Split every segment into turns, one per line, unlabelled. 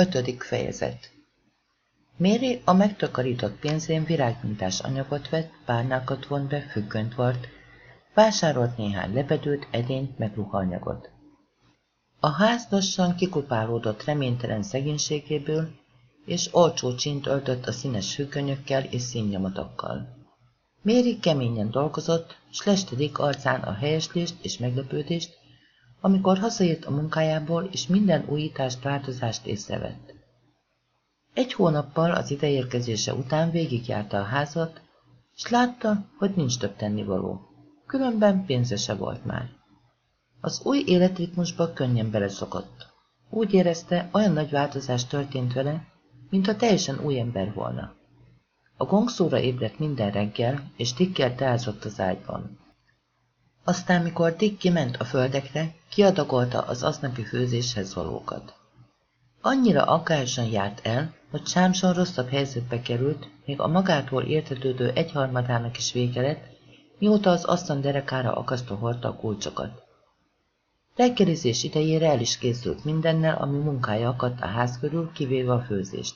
Ötödik fejezet Méri a megtakarított pénzén virágmintás anyagot vett, párnákat vont be, függönt vart, vásárolt néhány lebedőt, edényt, meg ruhanyagot. A ház lassan kikupálódott reménytelen szegénységéből, és olcsó csint öltött a színes függönyökkel és színnyomatokkal. Méri keményen dolgozott, s lestedik arcán a helyeslést és meglepődést, amikor hazaért a munkájából, és minden újítást, változást észrevett. Egy hónappal az ideérkezése után végigjárta a házat, és látta, hogy nincs több tennivaló. Különben pénze se volt már. Az új életritmusba könnyen beleszokott. Úgy érezte, olyan nagy változás történt vele, mintha teljesen új ember volna. A gongszóra ébredt minden reggel, és Dickkel teázott az ágyban. Aztán, mikor Dick kiment a földekre, kiadagolta az aznapi főzéshez valókat. Annyira aggályosan járt el, hogy Sámson rosszabb helyzetbe került, még a magától értetődő egyharmadának is vége lett, mióta az asztal derekára akasztó hordta a kulcsokat. Reggelizés idejére el is készült mindennel, ami munkája akadt a ház körül, kivéve a főzést.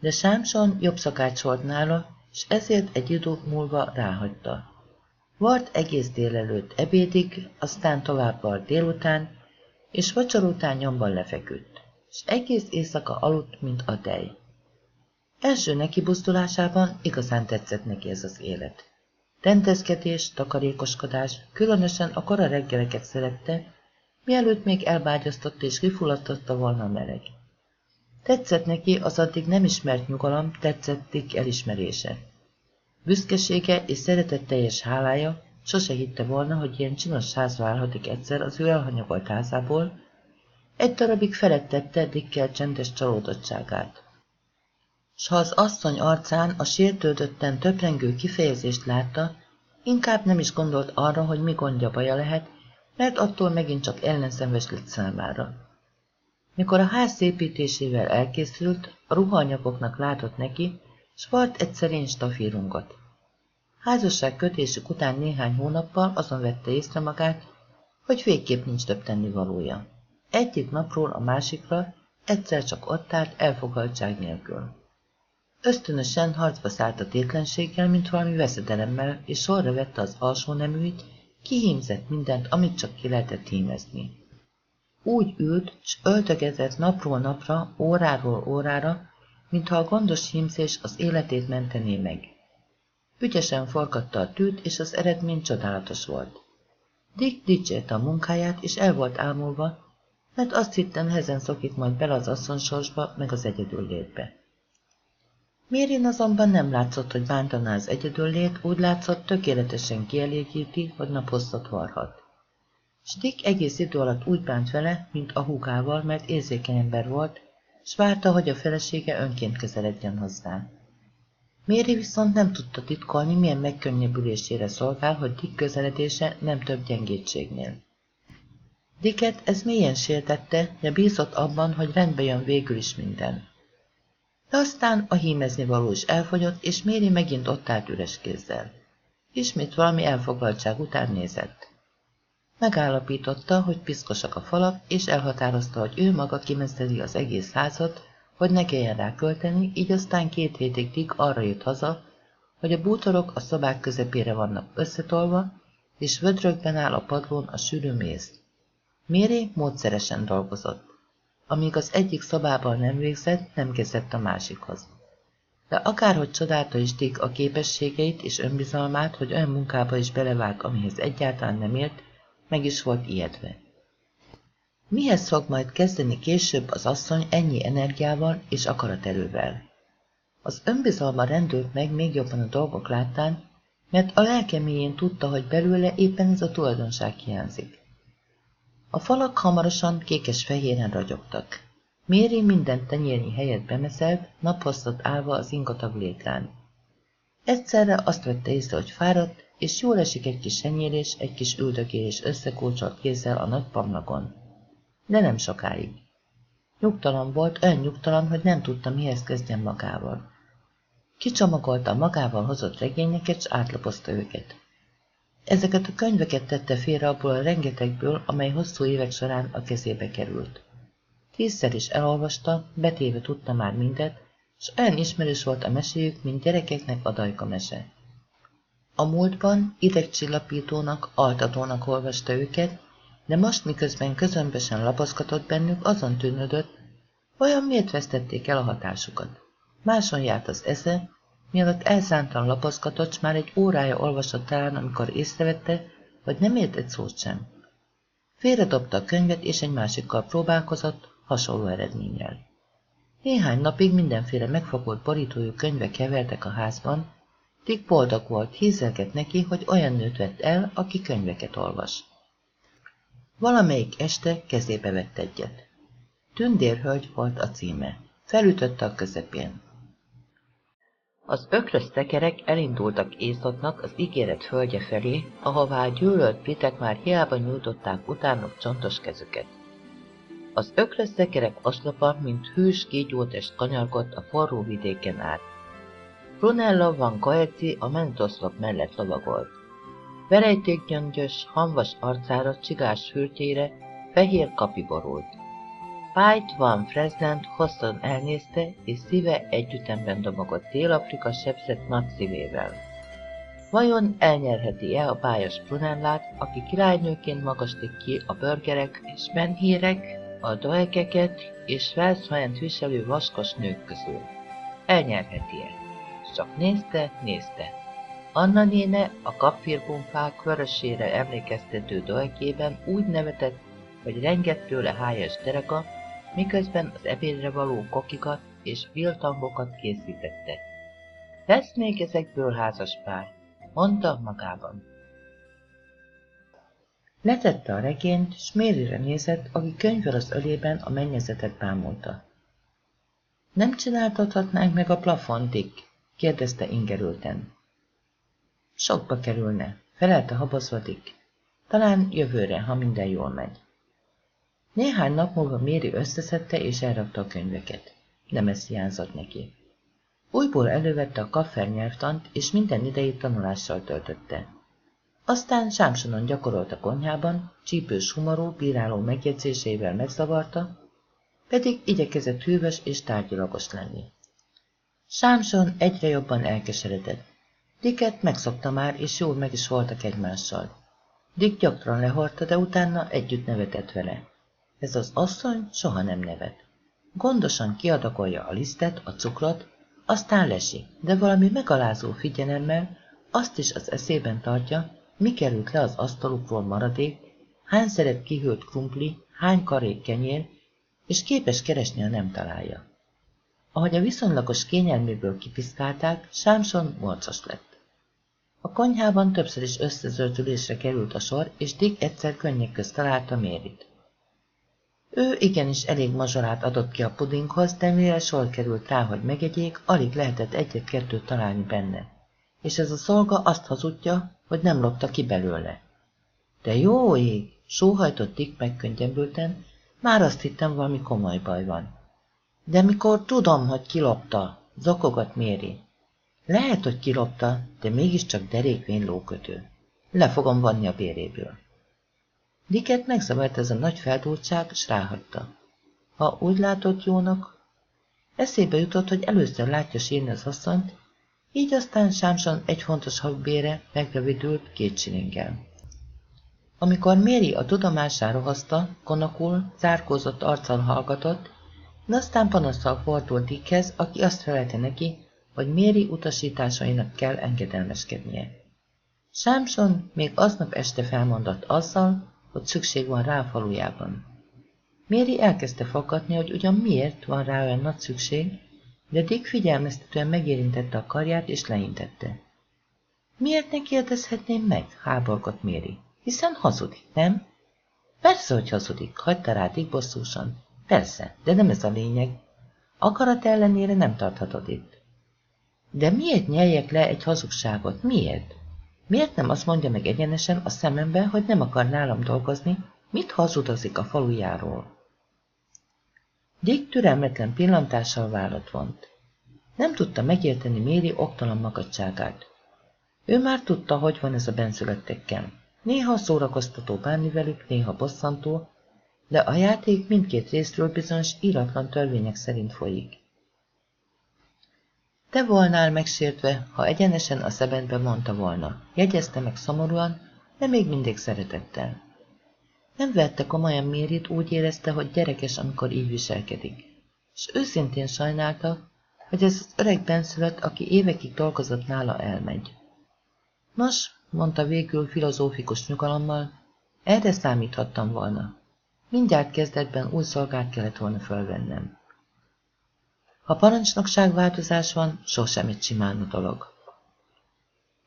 De Sámson jobb szakács volt nála, és ezért egy idő múlva ráhagyta. Vart egész délelőtt ebédig, aztán tovább vart délután, és vacsor után nyomban lefeküdt, és egész éjszaka aludt, mint a tej. Első neki buzdulásában igazán tetszett neki ez az élet. Rendezkedés, takarékoskodás, különösen a kora reggeleket szerette, mielőtt még elbágyasztotta és kifulladtotta volna a meleg. Tetszett neki az addig nem ismert nyugalom, tetszett Dick elismerése. Büszkesége és szeretetteljes hálája sose hitte volna, hogy ilyen csinos ház válhatik egyszer az ő elhanyagolt házából, egy darabig felettette Dickkel csendes csalódottságát. S ha az asszony arcán a sértődötten töprengő kifejezést látta, inkább nem is gondolt arra, hogy mi gondja baja lehet, mert attól megint csak ellenszenves lett számára. Mikor a ház szépítésével elkészült, a ruhanyagoknak látott neki, s vart egy szerény stafírungot. Házasság kötésük után néhány hónappal azon vette észre magát, hogy végképp nincs több tennivalója. Egyik napról a másikra egyszer csak ott állt elfogaltság nélkül. Ösztönösen harcba szállt a tétlenséggel, mint valami veszedelemmel, és sorra vette az alsó neműit, kihímzett mindent, amit csak ki lehetett hímezni. Úgy ült, s öltögetett napról napra, óráról órára, mintha a gondos hímzés az életét mentené meg. Ügyesen forgatta a tűt, és az eredmény csodálatos volt. Dick dicsérte a munkáját, és el volt ámulva, mert azt hittem, hezen szokik majd bele az asszonsorsba, meg az egyedül létbe. Mérin azonban nem látszott, hogy bántaná az egyedüllét, úgy látszott, tökéletesen kielégíti, hogy naphosszat varhat. Stick egész idő alatt úgy bánt vele, mint a húgával, mert érzékeny ember volt, s várta, hogy a felesége önként közeledjen hozzá. Méri viszont nem tudta titkolni, milyen megkönnyebbülésére szolgál, hogy Dick közeledése nem több gyengétségnél. Dicket ez mélyen sértette, de bízott abban, hogy rendbe jön végül is minden. De aztán a hímezni való is elfogyott, és Méri megint ott állt üres kézzel. Ismét valami elfoglaltság után nézett. Megállapította, hogy piszkosak a falak, és elhatározta, hogy ő maga kimeszteli az egész házat, hogy ne kelljen rá költeni, így aztán két hétig Dick arra jött haza, hogy a bútorok a szobák közepére vannak összetolva, és vödrökben áll a padlón a sűrű méz. Méri módszeresen dolgozott. Amíg az egyik szobában nem végzett, nem kezdett a másikhoz. De akárhogy csodálta is Dick a képességeit és önbizalmát, hogy olyan munkába is belevág, amihez egyáltalán nem ért, meg is volt ijedve. Mihez fog majd kezdeni később az asszony ennyi energiával és akaraterővel? Az önbizalma rendült meg még jobban a dolgok láttán, mert a lelkeméjén tudta, hogy belőle éppen ez a tulajdonság hiányzik. A falak hamarosan kékes-fehéren ragyogtak. Méri minden tenyérnyi helyet bemeszelt, naphosszat állva az ingatag létrán. Egyszerre azt vette észre, hogy fáradt, és jól esik egy kis senyérés, egy kis üldögélés összekulcsolt kézzel a nagy pamlagon. De nem sokáig. Nyugtalan volt, olyan nyugtalan, hogy nem tudta, mihez kezdjen magával. Kicsomagolta magával hozott regényeket, és átlapozta őket. Ezeket a könyveket tette félre abból a rengetegből, amely hosszú évek során a kezébe került. Tízszer is elolvasta, betéve tudta már mindet, s olyan ismerős volt a meséjük, mint gyerekeknek a dajka mese. A múltban idegcsillapítónak, altatónak olvasta őket, de most miközben közömbösen lapozgatott bennük, azon tűnődött, olyan miért vesztették el a hatásukat. Máson járt az esze, mielőtt elszántan lapozgatott, s már egy órája olvasott talán, amikor észrevette, hogy nem ért egy szót sem. Félredobta a könyvet, és egy másikkal próbálkozott, hasonló eredménnyel. Néhány napig mindenféle megfogott borítójú könyvek kevertek a házban, Dick boldog volt, hízelgett neki, hogy olyan nőt vett el, aki könyveket olvas. Valamelyik este kezébe vett egyet. Tündérhölgy volt a címe. Felütötte a közepén. Az ökrös tekerek elindultak északnak az ígéret földje felé, ahová gyűlölt pitek már hiába nyújtották utánuk csontos kezüket. Az ökrös tekerek oszlopa, mint hűs kígyótest kanyargott a forró vidéken át. Brunello van Coetti a mentoszlop mellett lovagolt. Verejtékgyöngyös, hamvas arcára, csigás fürtjére fehér kapi borult. Pájt van Fresnant hosszan elnézte, és szíve együttemben domogott Dél-Afrika sebzett nagy szívével. Vajon elnyerheti-e a bájas Brunellát, aki királynőként magaslik ki a börgerek és menhírek, a doekeket és felszvajent viselő vaskos nők közül? Elnyerheti-e? Csak nézte, nézte. Anna néne a kapfirgumfák vörösére emlékeztető doekében úgy nevetett, hogy rengett tőle hájas dereka, miközben az ebédre való kokikat és biltangokat készítette. Lesz még ezekből házas pár, mondta magában. Letette a regényt, s Mérire nézett, aki könyvvel az ölében a mennyezetet bámulta. Nem csináltathatnánk meg a plafontig? Kérdezte ingerülten. Sokba kerülne, felelte habozva Dick. Talán jövőre, ha minden jól megy. Néhány nap múlva Méri összeszedte és elrakta a könyveket. Nem ez hiányzott neki. Újból elővette a kaffer nyelvtant, és minden idejét tanulással töltötte. Aztán Sámsonon gyakorolt a konyhában, csípős humorú, bíráló megjegyzéseivel megzavarta, pedig igyekezett hűvös és tárgyalagos lenni. Sámson egyre jobban elkeseredett. Dicket megszokta már, és jól meg is voltak egymással. Dick gyakran lehordta, de utána együtt nevetett vele. Ez az asszony soha nem nevet. Gondosan kiadakolja a lisztet, a cukrot, aztán lesi, de valami megalázó figyelemmel azt is az eszében tartja, mi került le az asztalukról maradék, hány szeret kihűlt krumpli, hány karék kenyér, és képes keresni, a nem találja. Ahogy a viszonylagos kényelméből kipiszkálták, Sámson morcos lett. A konyhában többször is összezöldülésre került a sor, és Dick egyszer könnyek közt találta Mérit. Ő igenis elég mazsolát adott ki a pudinghoz, de mivel sor került rá, hogy megegyék, alig lehetett egyet-kettőt találni benne. És ez a szolga azt hazudja, hogy nem lopta ki belőle. De jó ég, sóhajtott Dick megkönnyebbülten, már azt hittem valami komoly baj van. De mikor tudom, hogy kilopta, zokogat Méri. Lehet, hogy kilopta, de mégiscsak derékvén lókötő. Le fogom vanni a béréből. Diket megzavart ez a nagy feldúltság, s ráhagyta. Ha úgy látott jónak, eszébe jutott, hogy először látja sírni az asszonyt, így aztán Sámson egy fontos habbére megrövidült két csilinggel. Amikor Méri a tudomására hozta, konokul, zárkózott arccal hallgatott, de aztán panaszsal fordult Dickhez, aki azt felelte neki, hogy Méri utasításainak kell engedelmeskednie. Sámson még aznap este felmondott azzal, hogy szükség van rá a falujában. Méri elkezdte fakadni, hogy ugyan miért van rá olyan nagy szükség, de Dick figyelmeztetően megérintette a karját és leintette. Miért ne kérdezhetném meg? háborgott Méri. Hiszen hazudik, nem? Persze, hogy hazudik, hagyta rá Dick bosszúsan. Persze, de nem ez a lényeg. Akarat ellenére nem tarthatod itt. De miért nyeljek le egy hazugságot? Miért? Miért nem azt mondja meg egyenesen a szemembe, hogy nem akar nálam dolgozni, mit hazudozik a falujáról? Dick türelmetlen pillantással vállat vont. Nem tudta megérteni Méri oktalan magadságát. Ő már tudta, hogy van ez a benszülöttekkel. Néha szórakoztató bánni velük, néha bosszantó, de a játék mindkét részről bizonyos íratlan törvények szerint folyik. Te volnál megsértve, ha egyenesen a szebedbe mondta volna. Jegyezte meg szomorúan, de még mindig szeretettel. Nem vette komolyan Mérit, úgy érezte, hogy gyerekes, amikor így viselkedik. És őszintén sajnálta, hogy ez az öreg benszülött, aki évekig dolgozott nála, elmegy. Nos, mondta végül filozófikus nyugalommal, erre számíthattam volna. Mindjárt kezdetben új szolgált kellett volna fölvennem. Ha parancsnokságváltozás van, sosem egy simán dolog.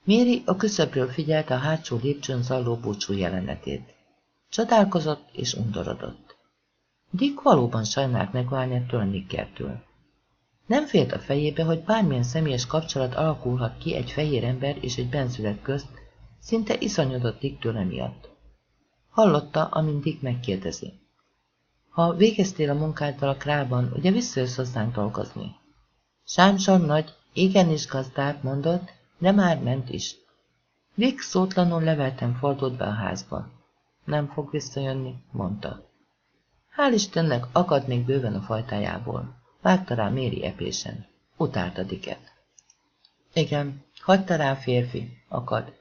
Méri a küszöbről figyelte a hátsó lépcsőn zajló búcsú jelenetét. Csodálkozott és undorodott. Dick valóban sajnált megválni ettől a Nickertől. Nem félt a fejébe, hogy bármilyen személyes kapcsolat alakulhat ki egy fehér ember és egy benszület közt, szinte iszonyodott Dicktől emiatt. Hallotta, amint Dick megkérdezi. Ha végeztél a munkáddal a krában, ugye visszajössz hozzánk dolgozni? Sámson nagy, igenis gazdát mondott, de már ment is. Dick szótlanul levelten fordult be a házba. Nem fog visszajönni, mondta. Hál' Istennek akad még bőven a fajtájából. Vágta rá Méri epésen. Utálta Dicket. Igen, hagyta rá férfi, akad.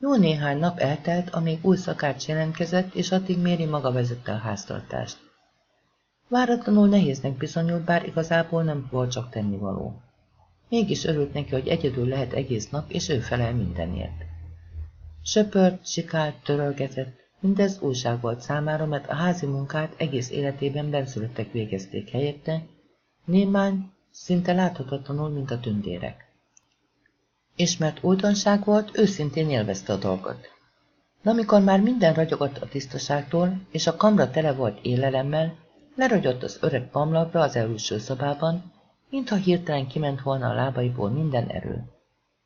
Jó néhány nap eltelt, amíg új szakács jelentkezett, és addig Méri maga vezette a háztartást. Váratlanul nehéznek bizonyult, bár igazából nem volt csak tennivaló. Mégis örült neki, hogy egyedül lehet egész nap, és ő felel mindenért. Söpört, sikált, törölgetett, mindez újság volt számára, mert a házi munkát egész életében benszülöttek végezték helyette, némány, szinte láthatatlanul, mint a tündérek és mert újdonság volt, őszintén élvezte a dolgot. De amikor már minden ragyogott a tisztaságtól, és a kamra tele volt élelemmel, lerogyott az öreg pamlapra az előső szobában, mintha hirtelen kiment volna a lábaiból minden erő.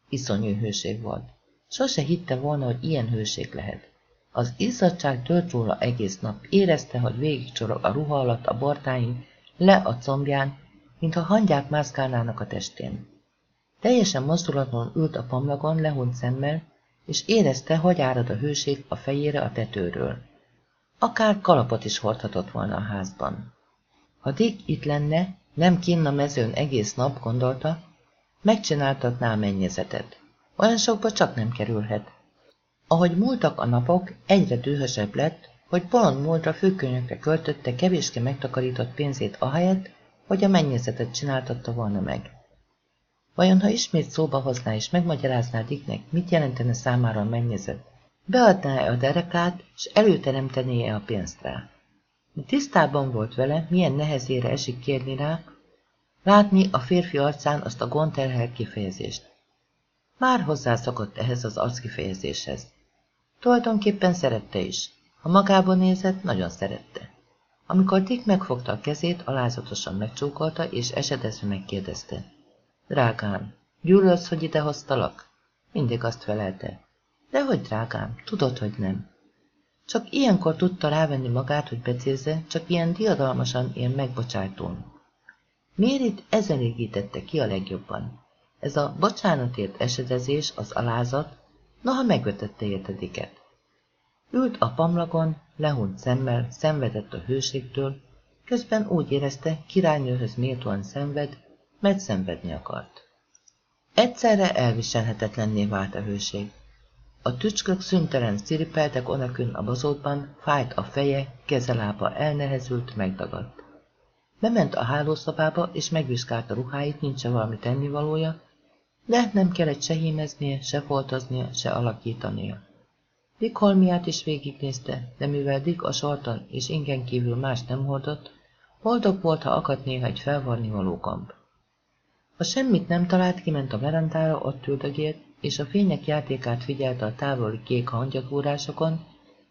Iszonyú hőség volt. Sose hitte volna, hogy ilyen hőség lehet. Az izzadság tört róla egész nap, érezte, hogy végigcsorog a ruha alatt a bortáin, le a combján, mintha hangyák mászkálnának a testén. Teljesen mozdulatlanul ült a pamlagon, lehunyt szemmel, és érezte, hogy árad a hőség a fejére a tetőről. Akár kalapot is hordhatott volna a házban. Ha Dick itt lenne, nem kinn a mezőn egész nap, gondolta, megcsináltatná a mennyezetet. Olyan sokba csak nem kerülhet. Ahogy múltak a napok, egyre dühösebb lett, hogy bolond múltra főkönyökre költötte kevéske megtakarított pénzét ahelyett, hogy a mennyezetet csináltatta volna meg. Vajon, ha ismét szóba hozná és megmagyarázná Dicknek, mit jelentene számára a mennyezet, beadná-e a derekát, és előteremtené-e a pénzt rá? Tisztában volt vele, milyen nehezére esik kérni rá, látni a férfi arcán azt a gondterhel kifejezést. Már hozzászokott ehhez az arckifejezéshez. Tulajdonképpen szerette is. Ha magában nézett, nagyon szerette. Amikor Dick megfogta a kezét, alázatosan megcsókolta, és esedezve megkérdezte. Drágám, gyűlölsz, hogy ide hoztalak? Mindig azt felelte. hogy drágám, tudod, hogy nem. Csak ilyenkor tudta rávenni magát, hogy becézze, csak ilyen diadalmasan, ilyen megbocsájtón. Mérit ezen égítette ki a legjobban. Ez a bocsánatért esedezés, az alázat, noha megvetette értediket. Ült a pamlagon, lehunyt szemmel, szenvedett a hőségtől, közben úgy érezte, királynőhöz méltóan szenved, mert szenvedni akart. Egyszerre elviselhetetlenné vált a hőség. A tücskök szüntelen sziripeltek onakün a bazótban, fájt a feje, kezelába elnehezült, megdagadt. Bement a hálószobába, és megvizsgálta ruháit, nincs -e valami tennivalója, de nem kellett se hímeznie, se foltoznia, se alakítania. Dick holmiát is végignézte, de mivel Dick a sorton és ingen kívül más nem hordott, boldog volt, ha akadt néha egy felvarni való kamp. Ha semmit nem talált, kiment a verandára, ott üldögélt, és a fények játékát figyelte a távoli kék hangyagúrásokon,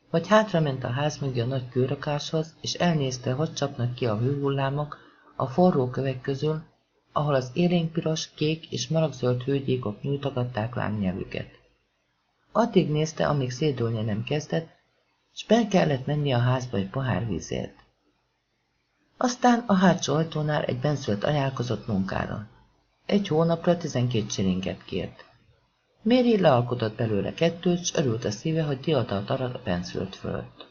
vagy hátrament a ház mögé a nagy kőrakáshoz, és elnézte, hogy csapnak ki a hőhullámok a forró kövek közül, ahol az élénkpiros, kék és maragzöld hőgyékok nyújtogatták lángnyelvüket. Addig nézte, amíg szédülni nem kezdett, s be kellett menni a házba egy pohár vízért. Aztán a hátsó ajtónál egy benszült ajánlkozott munkára. Egy hónapra tizenkét csilinget kért. Méri lealkotott belőle kettőt, s örült a szíve, hogy diadalt arad a benszült fölött.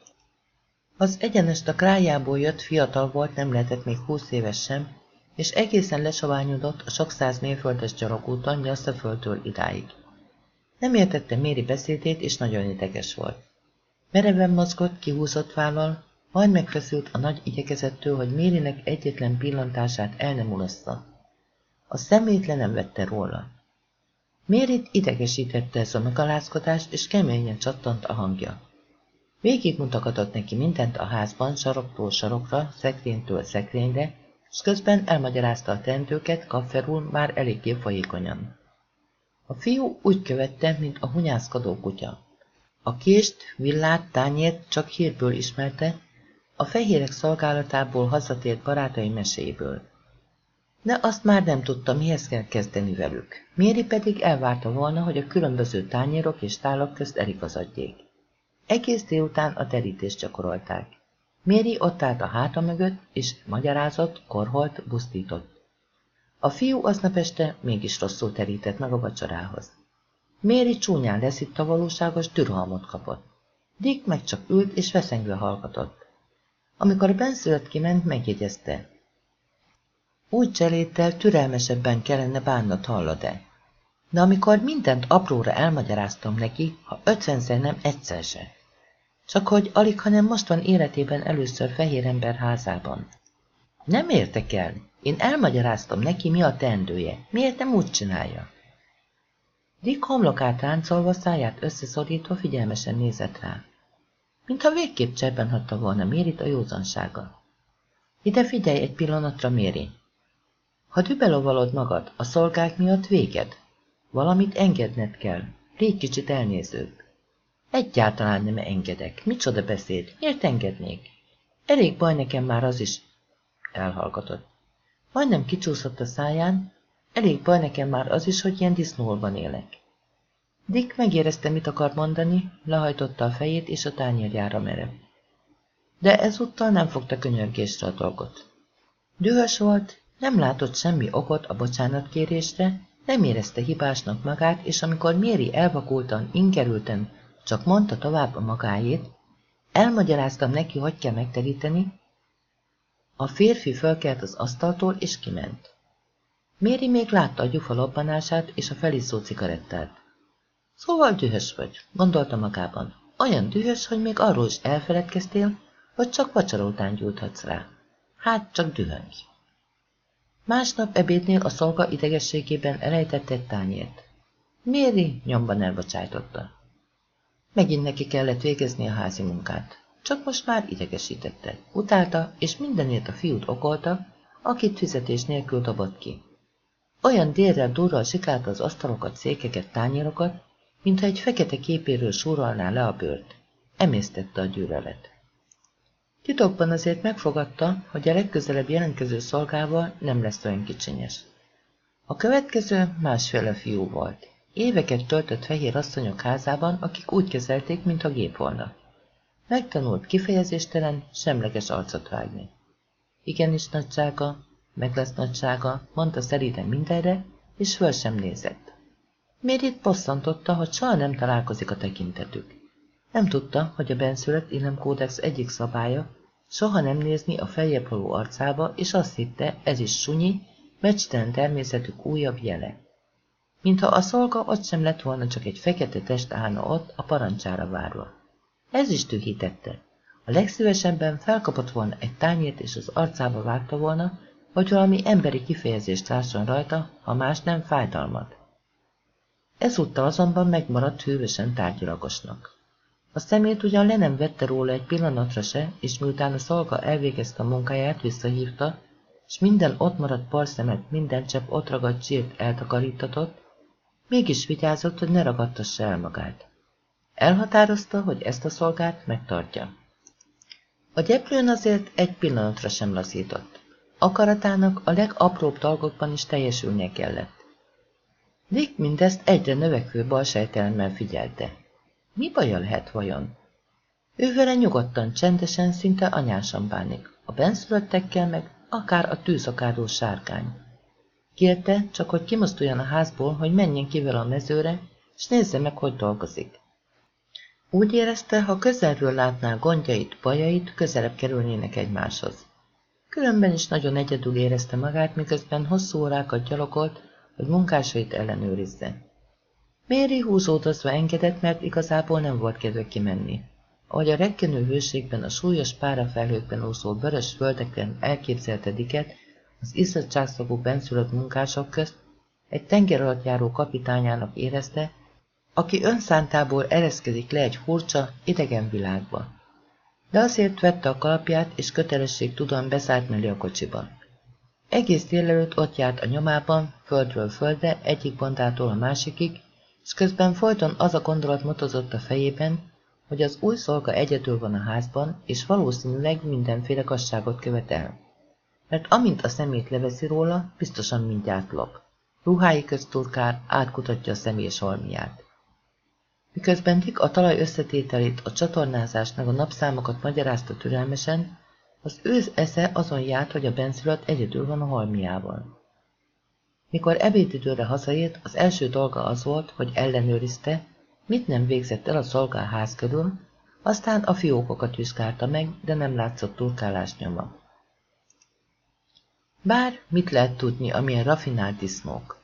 Az egyenest a krájából jött fiatal volt, nem lehetett még húsz éves sem, és egészen lesaványodott a sok száz mérföldes gyalogúton Nyasszaföldtől idáig. Nem értette Méri beszédét, és nagyon ideges volt. Mereven mozgott, kihúzott vállal, majd megfeszült a nagy igyekezettől, hogy Mérinek egyetlen pillantását el nem ulassza. A szemét le nem vette róla. Mérit idegesítette ez a megalázkodás, és keményen csattant a hangja. Végig mutogatott neki mindent a házban, saroktól sarokra, szekrénytől szekrényre, és közben elmagyarázta a teendőket kafferul már eléggé folyékonyan. A fiú úgy követte, mint a hunyászkodó kutya. A kést, villát, tányért csak hírből ismerte, a fehérek szolgálatából hazatért barátai meséből. De azt már nem tudta, mihez kell kezdeni velük. Méri pedig elvárta volna, hogy a különböző tányérok és tálak közt eligazadjék. Egész délután a terítést gyakorolták. Méri ott állt a háta mögött, és magyarázott, korholt, busztított. A fiú aznap este mégis rosszul terített meg a vacsorához. Méri csúnyán leszitt a valóságos türhalmot kapott. Dick meg csak ült és veszengve hallgatott. Amikor a benszülött kiment, megjegyezte. Úgy cseléttel türelmesebben kellene bánnat hallod-e. De amikor mindent apróra elmagyaráztam neki, ha ötvenszer nem egyszer se. Csak hogy alig, hanem most van életében először fehér ember házában. Nem értek el. Én elmagyaráztam neki, mi a teendője. Miért nem úgy csinálja? Dick homlokát ráncolva, száját összeszorítva figyelmesen nézett rá. Mintha végképp cserben hatta volna Mérit a józansága. Ide figyelj egy pillanatra, Méri. Ha dübelovalod magad, a szolgák miatt véged. Valamit engedned kell. Légy kicsit elnézőbb. Egyáltalán nem engedek. Micsoda beszéd? Miért engednék? Elég baj nekem már az is. Elhallgatott. Majdnem kicsúszott a száján. Elég baj nekem már az is, hogy ilyen disznóban élek. Dick megérezte, mit akar mondani, lehajtotta a fejét, és a tányérjára merev. De ezúttal nem fogta könyörgésre a dolgot. Dühös volt, nem látott semmi okot a bocsánatkérésre, nem érezte hibásnak magát, és amikor Méri elvakultan, ingerülten csak mondta tovább a magáét, elmagyaráztam neki, hogy kell megteríteni, a férfi fölkelt az asztaltól, és kiment. Méri még látta a gyufa lobbanását és a felisszó cigarettát. Szóval dühös vagy, gondolta magában. Olyan dühös, hogy még arról is elfeledkeztél, hogy csak vacsora után gyújthatsz rá. Hát, csak dühöngj. Másnap ebédnél a szolga idegességében elejtett egy tányért. Méri nyomban elbocsájtotta. Megint neki kellett végezni a házi munkát. Csak most már idegesítette. Utálta, és mindenért a fiút okolta, akit fizetés nélkül dobott ki. Olyan délrel durral sikálta az asztalokat, székeket, tányérokat, mintha egy fekete képéről súrolná le a bőrt. Emésztette a gyűlölet. Titokban azért megfogadta, hogy a legközelebb jelentkező szolgával nem lesz olyan kicsinyes. A következő másféle fiú volt. Éveket töltött fehér asszonyok házában, akik úgy kezelték, mintha gép volna. Megtanult kifejezéstelen, semleges arcot vágni. Igenis nagysága, meg lesz nagysága, mondta szeriden mindenre, és föl sem nézett. Mérit bosszantotta, hogy soha nem találkozik a tekintetük. Nem tudta, hogy a benszülött illemkódex egyik szabálya, soha nem nézni a feljebb való arcába, és azt hitte, ez is sunyi, mecstelen természetük újabb jele. Mintha a szolga ott sem lett volna, csak egy fekete test állna ott, a parancsára várva. Ez is tűhítette. A legszívesebben felkapott volna egy tányért, és az arcába vágta volna, hogy valami emberi kifejezést lásson rajta, ha más nem fájdalmat. Ezúttal azonban megmaradt hűvösen tárgyalagosnak. A szemét ugyan le nem vette róla egy pillanatra se, és miután a szolga elvégezte a munkáját, visszahívta, és minden ott maradt parszemet, minden csepp ott ragadt csírt eltakarítatott, mégis vigyázott, hogy ne ragadtassa el magát. Elhatározta, hogy ezt a szolgát megtartja. A gyeplőn azért egy pillanatra sem lazított. Akaratának a legapróbb dolgokban is teljesülnie kellett. Dick mindezt egyre növekvő balsejtelemmel figyelte. Mi baja lehet vajon? Ő vele nyugodtan, csendesen, szinte anyásan bánik, a benszülöttekkel meg akár a tűzakádó sárkány. Kérte, csak hogy kimozduljon a házból, hogy menjen kivel a mezőre, és nézze meg, hogy dolgozik. Úgy érezte, ha közelről látná gondjait, bajait, közelebb kerülnének egymáshoz. Különben is nagyon egyedül érezte magát, miközben hosszú órákat gyalogolt, hogy munkásait ellenőrizze. Méri húzódozva engedett, mert igazából nem volt kedve kimenni. Ahogy a reggenő hőségben, a súlyos párafelhőkben úszó vörös földeken elképzelte Diket, az izzadságszagú benszülött munkások közt, egy tenger alatt járó kapitányának érezte, aki önszántából ereszkedik le egy furcsa, idegen világba. De azért vette a kalapját, és kötelesség tudom beszállt mellé a kocsiba. Egész délelőtt ott járt a nyomában, földről földre, egyik bandától a másikig, és közben folyton az a gondolat motozott a fejében, hogy az új szolga egyedül van a házban, és valószínűleg mindenféle kasságot követel. Mert amint a szemét leveszi róla, biztosan mindjárt lop. Ruhái közt turkál, átkutatja a személyes halmiát. Miközben Dick a talaj összetételét, a csatornázást meg a napszámokat magyarázta türelmesen, az őz esze azon járt, hogy a benszülött egyedül van a halmiával. Mikor ebédidőre hazaért, az első dolga az volt, hogy ellenőrizte, mit nem végzett el a szolgálház körül, aztán a fiókokat vizsgálta meg, de nem látszott turkálás nyoma. Bár mit lehet tudni, amilyen rafinált disznók?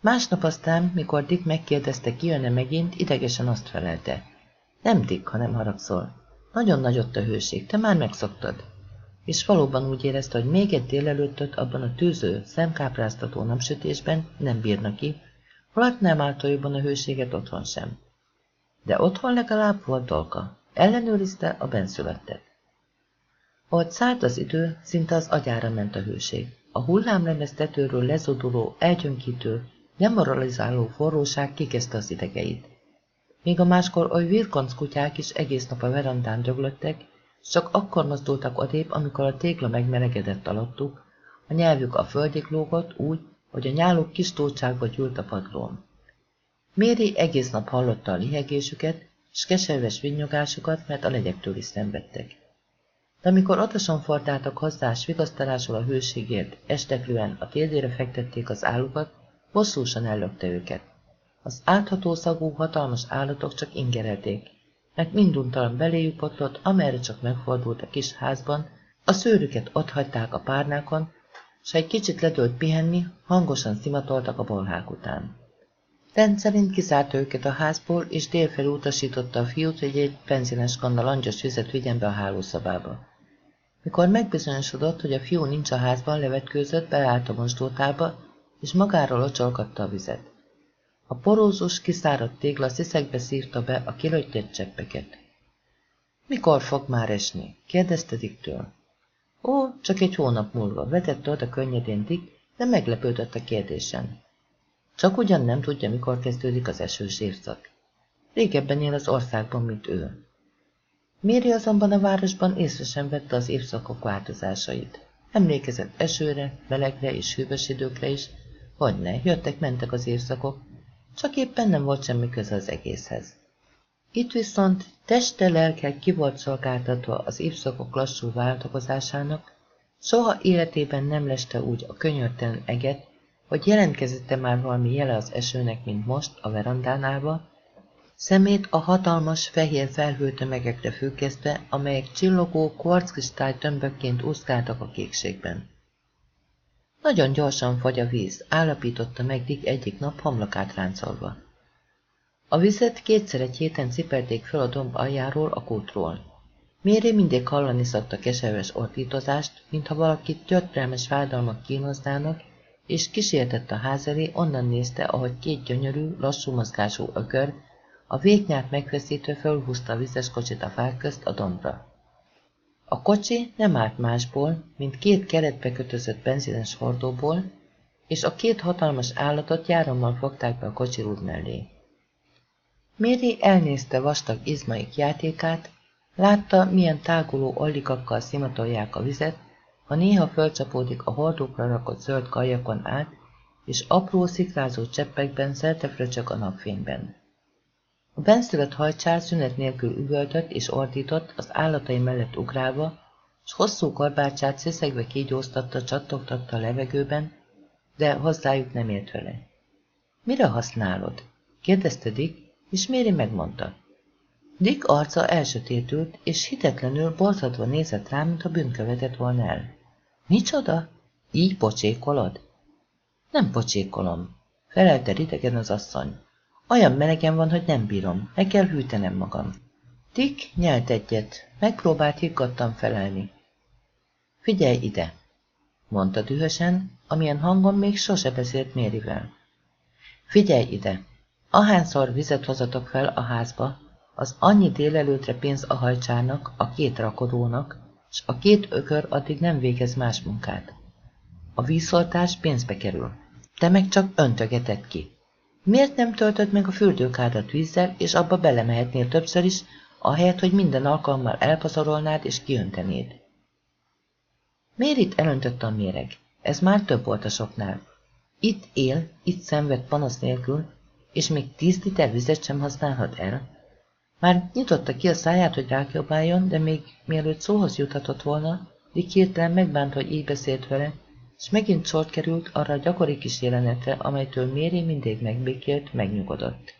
Másnap aztán, mikor Dick megkérdezte, ki jönne megint, idegesen azt felelte. Nem Dick, hanem haragszol. Nagyon nagyott a hőség, te már megszoktad. És valóban úgy érezte, hogy még egy délelőttöt abban a tűző, szemkápráztató napsütésben nem bírna ki, holott nem állt jobban a hőséget otthon sem. De otthon legalább volt dolga. Ellenőrizte a benszülöttet. Ahogy szállt az idő, szinte az agyára ment a hőség. A hullámlemez tetőről lezoduló, elgyönkítő, demoralizáló forróság kikezdte az idegeit. Még a máskor oly virkonc kutyák is egész nap a verandán döglöttek, csak akkor mozdultak odébb, amikor a tégla megmelegedett alattuk, a nyelvük a földig lógott úgy, hogy a nyáluk kis tócságba gyűlt a padlón. Méri egész nap hallotta a lihegésüket, s keserves vinyogásukat, mert a legyektől is szenvedtek. De amikor odason fordáltak hozzá, s vigasztalásul a hőségért, esteklően a térdére fektették az állukat, bosszúsan ellökte őket. Az átható szagú, hatalmas állatok csak ingerelték, mert minduntalan beléjük potlott, amerre csak megfordult a kis házban, a szőrüket ott hagyták a párnákon, s egy kicsit ledőlt pihenni, hangosan szimatoltak a bolhák után. Rendszerint kiszárta őket a házból, és délfelé utasította a fiút, hogy egy benzines kannal langyos vizet vigyen be a hálószobába. Mikor megbizonyosodott, hogy a fiú nincs a házban, levetkőzött, beállt a mosdótárba, és magáról locsolgatta a vizet. A porózus, kiszáradt tégla sziszegbe szírta be a kilöjtett cseppeket. Mikor fog már esni? kérdezte Diktől. Ó, csak egy hónap múlva, vetette oda könnyedén Dick, de meglepődött a kérdésen. Csak ugyan nem tudja, mikor kezdődik az esős évszak. Régebben él az országban, mint ő. Méri azonban a városban észre sem vette az évszakok változásait. Emlékezett esőre, melegre és hűvös időkre is, hogy ne, jöttek-mentek az évszakok, csak éppen nem volt semmi köze az egészhez. Itt viszont teste lelke ki volt szolgáltatva az évszakok lassú változásának, soha életében nem leste úgy a könyörtelen eget, hogy jelentkezette már valami jele az esőnek, mint most a verandánálba, szemét a hatalmas fehér felhőtömegekre főkezte, amelyek csillogó kvarckristály tömbökként úszkáltak a kékségben. Nagyon gyorsan fogy a víz, állapította meg Dick egyik nap homlokát ráncolva. A vizet kétszer egy héten cipelték föl a domb aljáról a kútról. Méri mindig hallani szokta keserves ordítozást, mintha valakit gyötrelmes fájdalmak kínoznának, és kísértett a ház elé, onnan nézte, ahogy két gyönyörű, lassú mozgású ökör, a végnyát megfeszítve fölhúzta a vizes kocsit a fák közt a dombra. A kocsi nem állt másból, mint két keretbe kötözött benzines hordóból, és a két hatalmas állatot járommal fogták be a kocsi rúd mellé. Méri elnézte vastag izmaik játékát, látta, milyen táguló allikakkal szimatolják a vizet, ha néha fölcsapódik a hordókra rakott zöld kajakon át, és apró szikrázó cseppekben szeltefröcsök a napfényben. A benszülött hajcsár szünet nélkül üvöltött és ordított, az állatai mellett ugrálva, s hosszú korbácsát sziszegve kígyóztatta, csattogtatta a levegőben, de hozzájuk nem ért vele. Mire használod? kérdezte Dick, és Méri megmondta. Dick arca elsötétült, és hitetlenül borzadva nézett rám, mint a bűnkövetett volna el. Micsoda? Így pocsékolod? Nem pocsékolom, felelte ridegen az asszony. Olyan melegen van, hogy nem bírom, meg kell hűtenem magam. Dick nyelt egyet, megpróbált higgadtan felelni. Figyelj ide, mondta dühösen, amilyen hangon még sose beszélt Mérivel. Figyelj ide, ahányszor vizet hozatok fel a házba, az annyi délelőtre pénz a hajcsának, a két rakodónak, s a két ökör addig nem végez más munkát. A vízszoltás pénzbe kerül. Te meg csak öntögeted ki. Miért nem töltöd meg a fürdőkádat vízzel, és abba belemehetnél többször is, ahelyett, hogy minden alkalommal elpazarolnád és kiöntenéd? Miért itt elöntött a méreg? Ez már több volt a soknál. Itt él, itt szenved panasz nélkül, és még tíz liter vizet sem használhat el. Már nyitotta ki a száját, hogy rákiabáljon, de még mielőtt szóhoz juthatott volna, Dick hirtelen megbánt, hogy így beszélt vele, és megint sort került arra a gyakori kis jelenetre, amelytől Méri mindig megbékélt, megnyugodott.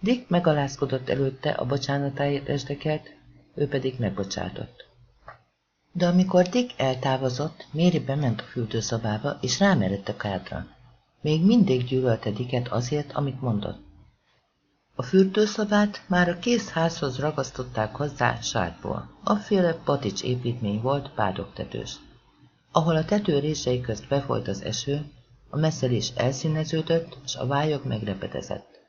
Dick megalázkodott előtte, a bocsánatáért esdekelt, ő pedig megbocsátott. De amikor Dick eltávozott, Méri bement a fürdőszobába, és rámerett a kádra. Még mindig gyűlölte Dicket azért, amit mondott. A fürdőszobát már a kész házhoz ragasztották hozzá sárból. Afféle patics építmény volt, pádogtetős. Ahol a tető rései közt befolyt az eső, a messzelés elszíneződött, és a vályog megrepedezett.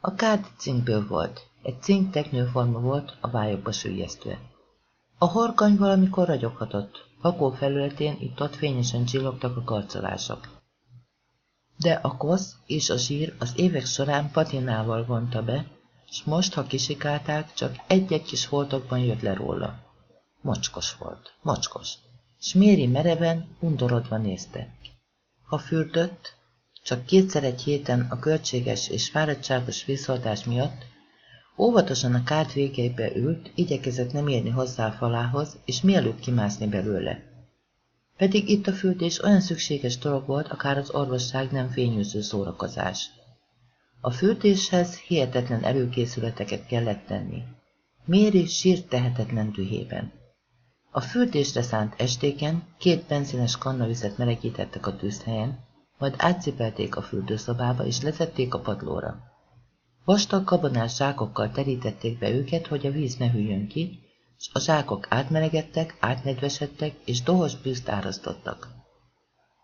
A kád cinkből volt, egy cink teknőforma volt a vályogba sűjesztve. A horkany valamikor ragyoghatott, vakó felületén itt-ott fényesen csillogtak a karcolások. De a kosz és a zsír az évek során patinával vonta be, s most, ha kisikálták, csak egy-egy kis foltokban jött le róla. Mocskos volt, mocskos, s Méri mereven, undorodva nézte. Ha fürdött, csak kétszer egy héten a költséges és fáradtságos vízoltás miatt, óvatosan a kárt végeibe ült, igyekezett nem érni hozzá a falához, és mielőtt kimászni belőle. Pedig itt a fürdés olyan szükséges dolog volt, akár az orvosság nem fényűző szórakozás. A fürdéshez hihetetlen előkészületeket kellett tenni. Méri sírt tehetetlen dühében. A fürdésre szánt estéken két benzines kannavizet melegítettek a tűzhelyen, majd átcipelték a fürdőszobába és letették a padlóra. Vastag kabonás zsákokkal terítették be őket, hogy a víz ne hűljön ki, és a zsákok átmelegedtek, átnedvesedtek, és dohos bűzt árasztottak.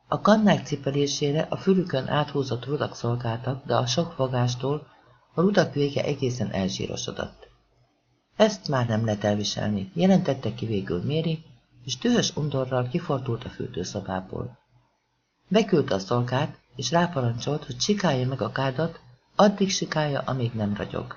A kannák cipelésére a fülükön áthúzott rudak szolgáltak, de a sok fogástól a rudak vége egészen elzsírosodott. Ezt már nem lehet elviselni, jelentette ki végül Méri, és dühös undorral kifordult a fürdőszobából. Beküldte a szolgát, és ráparancsolt, hogy sikálja meg a kádat, addig sikálja, amíg nem ragyog.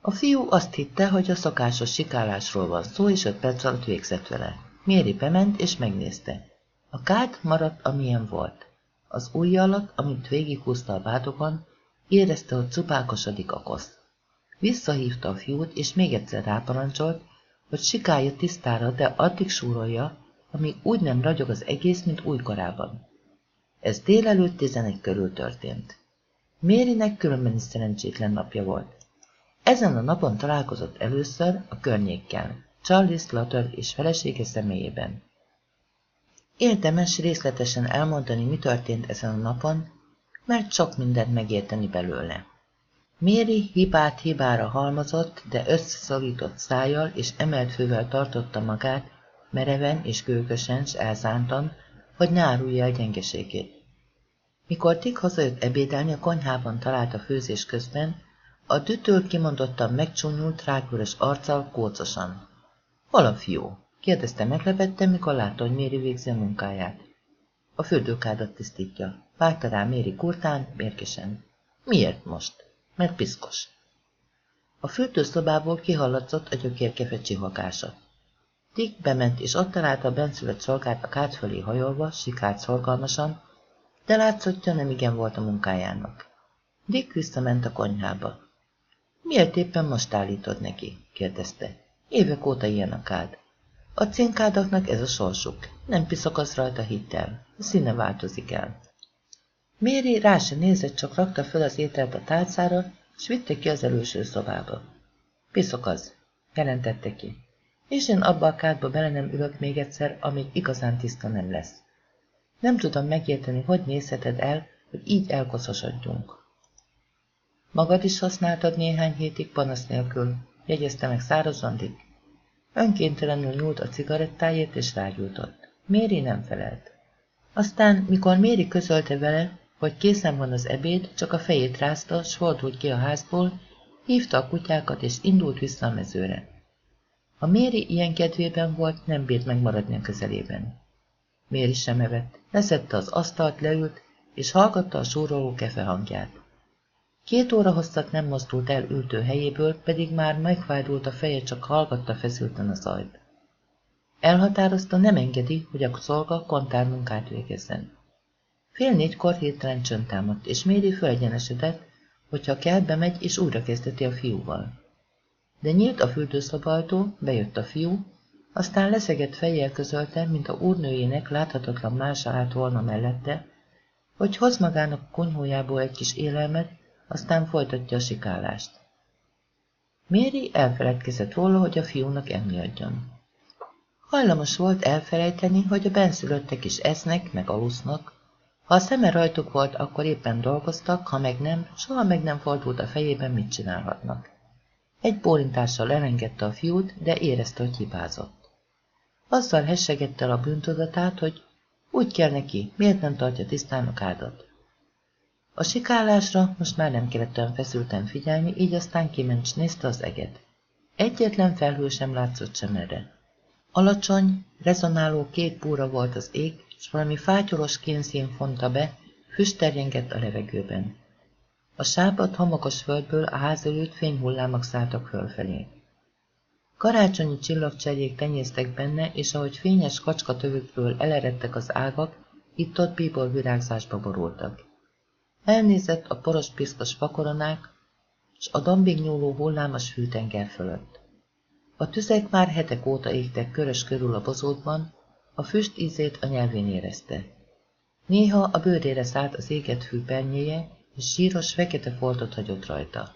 A fiú azt hitte, hogy a szokásos sikálásról van szó, és öt perc alatt végzett vele. Méri bement, és megnézte. A kád maradt, amilyen volt. Az ujja alatt, amit végighúzta a vádokon, érezte, hogy cupákosodik a kosz. Visszahívta a fiút, és még egyszer ráparancsolt, hogy sikálja tisztára, de addig súrolja, amíg úgy nem ragyog az egész, mint újkorában. Ez délelőtt 11 körül történt. Mérinek különben is szerencsétlen napja volt. Ezen a napon találkozott először a környékkel, Charlie Slater és felesége személyében. Érdemes részletesen elmondani, mi történt ezen a napon, mert sok mindent megérteni belőle. Méri hibát hibára halmozott, de összeszorított szájjal és emelt fővel tartotta magát, mereven és gőgösen s elszántan, hogy ne árulja el gyengeségét. Mikor Dick hazajött ebédelni, a konyhában talált a főzés közben, a dütől kimondottan megcsúnyult, rákvörös arccal, kócosan. Hol a fiú? kérdezte meglepettem, mikor látta, hogy Méri végzi a munkáját. A fürdőkádat tisztítja. Vágta rá Méri kurtán, mérkesen. Miért most? Mert piszkos. A fürdőszobából kihallatszott a gyökérkefe csihogása. Dick bement, és ott találta a benszülött szolgát a kárt fölé hajolva, sikált szorgalmasan, de látszottja nem igen volt a munkájának. Dick visszament a konyhába. Miért éppen most állítod neki? kérdezte. Évek óta ilyen a kád. A cinkádaknak ez a sorsuk. Nem piszakodsz rajta hittel. A színe változik el. Méri rá se nézett, csak rakta föl az ételt a tálcára, s vitte ki az előső szobába. Piszok az, jelentette ki. És én abba a kádba bele nem ülök még egyszer, amíg igazán tiszta nem lesz. Nem tudom megérteni, hogy nézheted el, hogy így elkoszosodjunk. Magad is használtad néhány hétig panasz nélkül, jegyezte meg szárazon. Önkéntelenül nyúlt a cigarettáért és rágyújtott. Méri nem felelt. Aztán, mikor Méri közölte vele, hogy készen van az ebéd, csak a fejét rázta, s fordult ki a házból, hívta a kutyákat és indult vissza a mezőre. Ha Méri ilyen kedvében volt, nem bírt megmaradni a közelében. Méri sem evett, leszette az asztalt, leült, és hallgatta a súroló kefe hangját. Két óra hosszat nem mozdult el ültő helyéből, pedig már megfájdult a feje, csak hallgatta feszülten a zajt. Elhatározta, nem engedi, hogy a szolga kontármunkát végezzen. Fél négykor hirtelen csönd támadt, és Méri fölegyenesedett, hogyha kell, bemegy és újra kezdeti a fiúval. De nyílt a fürdőszobajtó, bejött a fiú, aztán leszegett fejjel közölte, mint a úrnőjének láthatatlan mása állt volna mellette, hogy hoz magának a konyhójából egy kis élelmet, aztán folytatja a sikálást. Méri elfeledkezett róla, hogy a fiúnak enni adjon. Hajlamos volt elfelejteni, hogy a benszülöttek is esznek, meg alusznak. Ha a szeme rajtuk volt, akkor éppen dolgoztak, ha meg nem, soha meg nem fordult a fejében, mit csinálhatnak. Egy bólintással elengedte a fiút, de érezte, hogy hibázott. Azzal hessegette a bűntudatát, hogy úgy kell neki, miért nem tartja tisztán a kádat. A sikálásra most már nem kellett olyan feszülten figyelni, így aztán kiment s nézte az eget. Egyetlen felhő sem látszott sem erre. Alacsony, rezonáló két búra volt az ég, s valami fátyolos kénszín fonta be, füst terjengett a levegőben. A sápat homokos földből a ház előtt fényhullámok szálltak fölfelé. Karácsonyi csillagcserjék tenyésztek benne, és ahogy fényes kacskatövükből eleredtek az ágak, itt-ott bíbor virágzásba borultak. Elnézett a poros piszkos fakoronák, s a dombig nyúló hullámos fűtenger fölött. A tüzek már hetek óta égtek körös körül a bozótban, a füst ízét a nyelvén érezte. Néha a bőrére szállt az éget fű és síros, fekete foltot hagyott rajta.